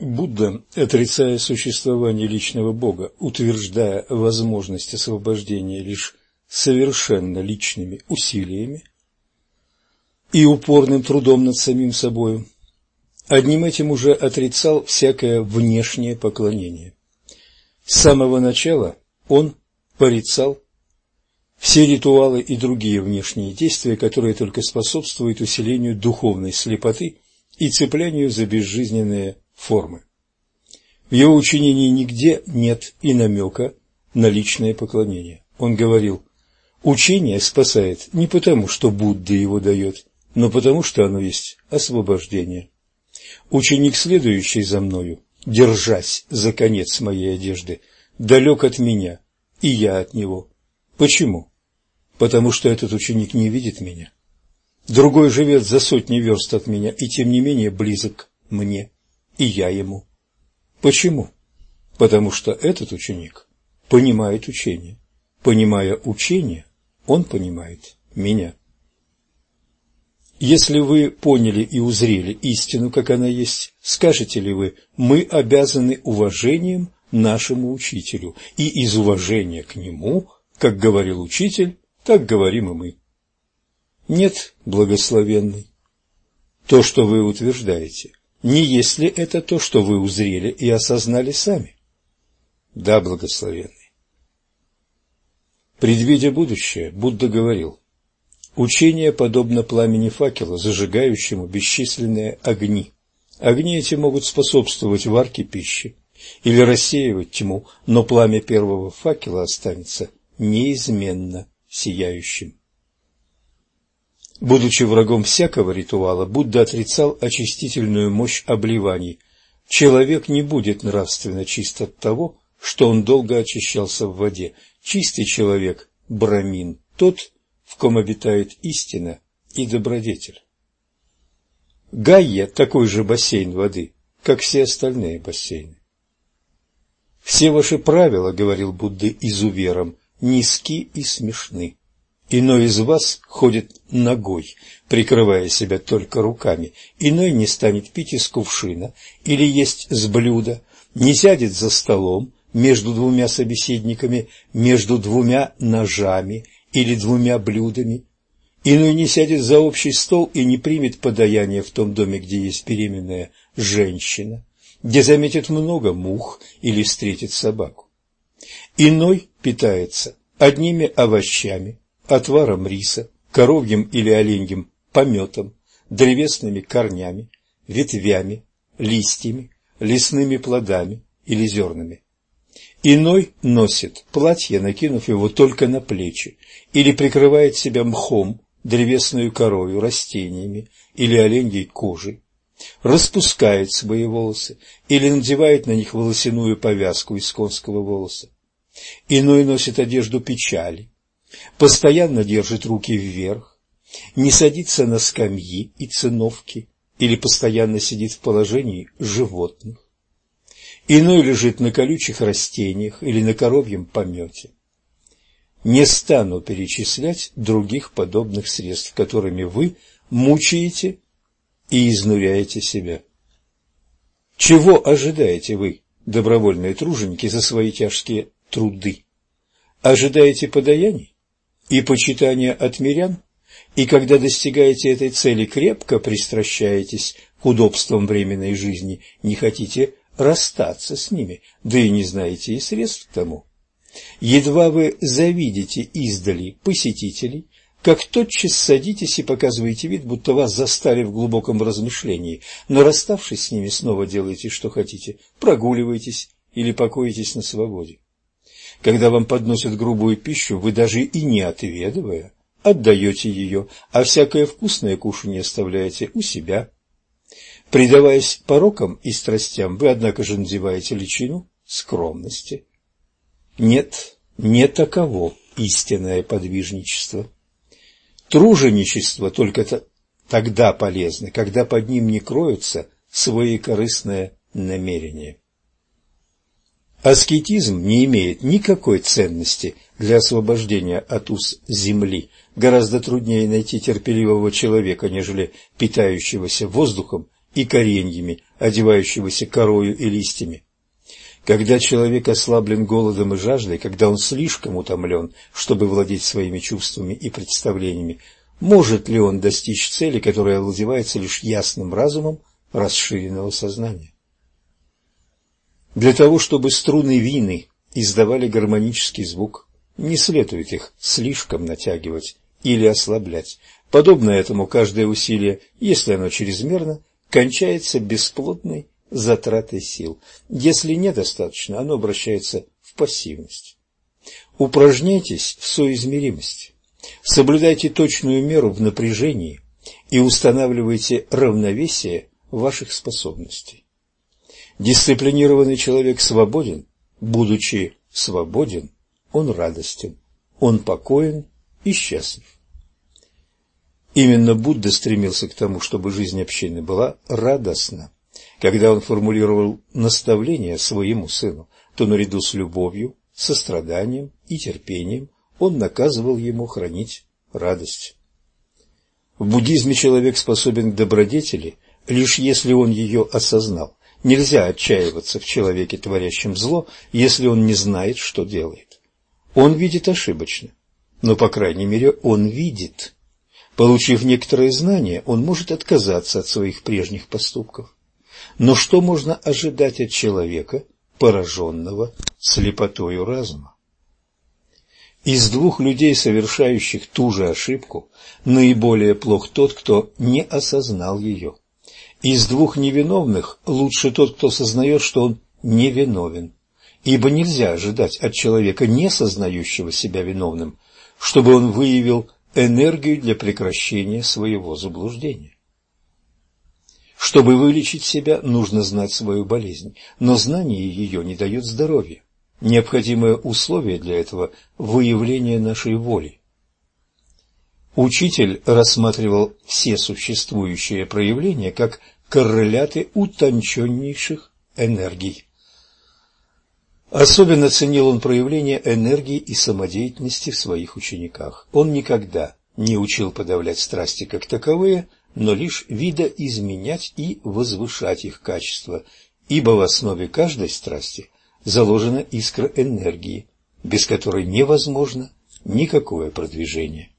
Будда, отрицая существование личного Бога, утверждая возможность освобождения лишь совершенно личными усилиями и упорным трудом над самим собою, одним этим уже отрицал всякое внешнее поклонение. С самого начала он порицал все ритуалы и другие внешние действия, которые только способствуют усилению духовной слепоты и цеплянию за безжизненные формы. В его учении нигде нет и намека на личное поклонение. Он говорил, учение спасает не потому, что Будда его дает, но потому, что оно есть освобождение. Ученик, следующий за мною, держась за конец моей одежды, далек от меня, и я от него. Почему? Потому что этот ученик не видит меня. Другой живет за сотни верст от меня, и тем не менее близок мне и я ему. Почему? Потому что этот ученик понимает учение. Понимая учение, он понимает меня. Если вы поняли и узрели истину, как она есть, скажете ли вы, мы обязаны уважением нашему учителю, и из уважения к нему, как говорил учитель, так говорим и мы. Нет, благословенный, то, что вы утверждаете – не есть ли это то, что вы узрели и осознали сами? Да, благословенный. Предвидя будущее, Будда говорил, учение подобно пламени факела, зажигающему бесчисленные огни. Огни эти могут способствовать варке пищи или рассеивать тьму, но пламя первого факела останется неизменно сияющим. Будучи врагом всякого ритуала, Будда отрицал очистительную мощь обливаний. Человек не будет нравственно чист от того, что он долго очищался в воде. Чистый человек – брамин, тот, в ком обитает истина и добродетель. Гайя – такой же бассейн воды, как все остальные бассейны. «Все ваши правила, — говорил Будда изувером, — низки и смешны. Иной из вас ходит ногой, прикрывая себя только руками, иной не станет пить из кувшина или есть с блюда, не сядет за столом между двумя собеседниками, между двумя ножами или двумя блюдами, иной не сядет за общий стол и не примет подаяние в том доме, где есть беременная женщина, где заметит много мух или встретит собаку. Иной питается одними овощами, отваром риса, коровьим или оленьим пометом, древесными корнями, ветвями, листьями, лесными плодами или зернами. Иной носит платье, накинув его только на плечи, или прикрывает себя мхом, древесную корою, растениями или оленьей кожей, распускает свои волосы или надевает на них волосяную повязку из конского волоса. Иной носит одежду печали, постоянно держит руки вверх, не садится на скамьи и циновки или постоянно сидит в положении животных. Иной лежит на колючих растениях или на коровьем помете. Не стану перечислять других подобных средств, которыми вы мучаете и изнуряете себя. Чего ожидаете вы, добровольные труженики, за свои тяжкие труды? Ожидаете подаяний? И почитания от мирян, и когда достигаете этой цели, крепко пристращаетесь к удобствам временной жизни, не хотите расстаться с ними, да и не знаете и средств к тому. Едва вы завидите издали посетителей, как тотчас садитесь и показываете вид, будто вас застали в глубоком размышлении, но расставшись с ними, снова делаете, что хотите, прогуливаетесь или покоитесь на свободе. Когда вам подносят грубую пищу, вы даже и не отведывая, отдаете ее, а всякое вкусное кушанье оставляете у себя. Предаваясь порокам и страстям, вы, однако же, надеваете личину скромности. Нет, не таково истинное подвижничество. Труженичество только тогда полезно, когда под ним не кроются свои корыстные намерения. Аскетизм не имеет никакой ценности для освобождения от уз земли. Гораздо труднее найти терпеливого человека, нежели питающегося воздухом и кореньями, одевающегося корою и листьями. Когда человек ослаблен голодом и жаждой, когда он слишком утомлен, чтобы владеть своими чувствами и представлениями, может ли он достичь цели, которая овладевается лишь ясным разумом расширенного сознания? Для того, чтобы струны вины издавали гармонический звук, не следует их слишком натягивать или ослаблять. Подобно этому каждое усилие, если оно чрезмерно, кончается бесплодной затратой сил. Если недостаточно, оно обращается в пассивность. Упражняйтесь в соизмеримости. Соблюдайте точную меру в напряжении и устанавливайте равновесие ваших способностей. Дисциплинированный человек свободен, будучи свободен, он радостен, он покоен и счастлив. Именно Будда стремился к тому, чтобы жизнь общины была радостна. Когда он формулировал наставление своему сыну, то наряду с любовью, состраданием и терпением он наказывал ему хранить радость. В буддизме человек способен к добродетели, лишь если он ее осознал. Нельзя отчаиваться в человеке, творящем зло, если он не знает, что делает. Он видит ошибочно, но, по крайней мере, он видит. Получив некоторые знания, он может отказаться от своих прежних поступков. Но что можно ожидать от человека, пораженного слепотою разума? Из двух людей, совершающих ту же ошибку, наиболее плох тот, кто не осознал ее. Из двух невиновных лучше тот, кто сознает, что он невиновен. Ибо нельзя ожидать от человека, не сознающего себя виновным, чтобы он выявил энергию для прекращения своего заблуждения. Чтобы вылечить себя, нужно знать свою болезнь, но знание ее не дает здоровья. Необходимое условие для этого – выявление нашей воли. Учитель рассматривал все существующие проявления как корреляты утонченнейших энергий. Особенно ценил он проявление энергии и самодеятельности в своих учениках. Он никогда не учил подавлять страсти как таковые, но лишь видоизменять и возвышать их качество, ибо в основе каждой страсти заложена искра энергии, без которой невозможно никакое продвижение.